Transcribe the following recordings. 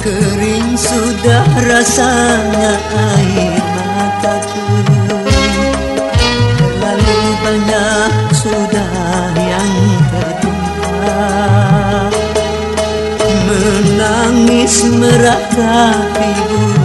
Kering sudah rasanya air mataku. Terlalu banyak sudah yang tertumpah Menangis meratapi bumi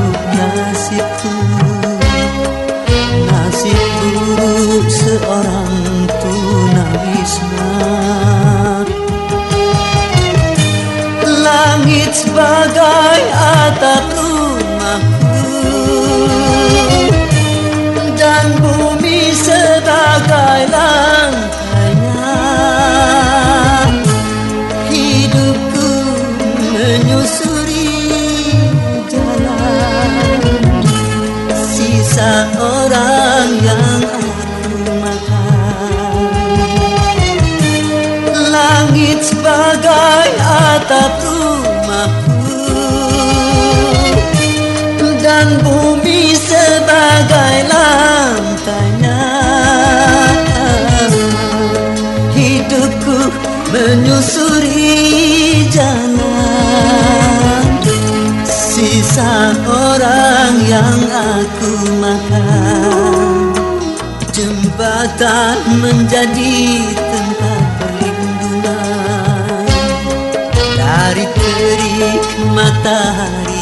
atap rumahku. Dan bumi sebagai lantainya. Hidupku menyusuri jalan. Sisa orang yang aku makan. Jembatan menjadi tempat matahari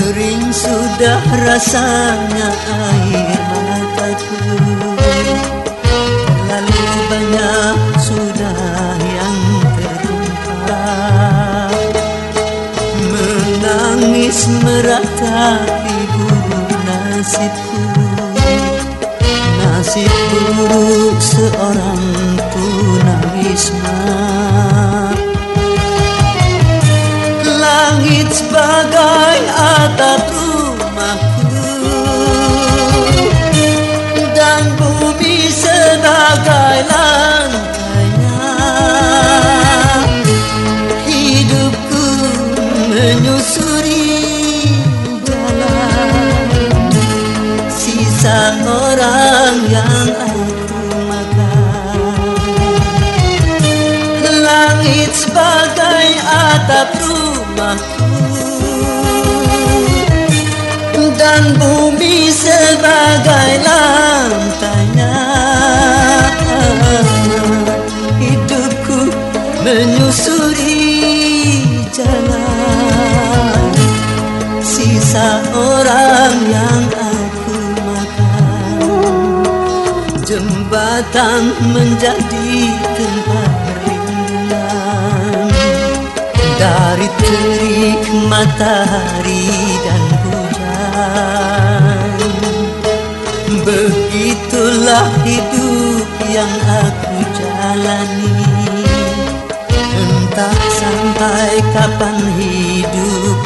Kering sudah rasanya air mataku. Terlalu banyak sudah yang tertumpah Menangis meratapi buruk nasibku. Nasib buruk seorang atap rumahku. Dan bumi sebagai lantainya. Hidupku menyusuri jalan. Sisa orang yang aku makan. Langit sebagai atap rumahku Dan bumi sebagai lantainya. Hidupku menyusuri jalan. Sisa orang yang aku makan. Jembatan menjadi tempat perlindungan Dari terik matahari Begitulah hidup yang aku jalani. Entah sampai kapan hidup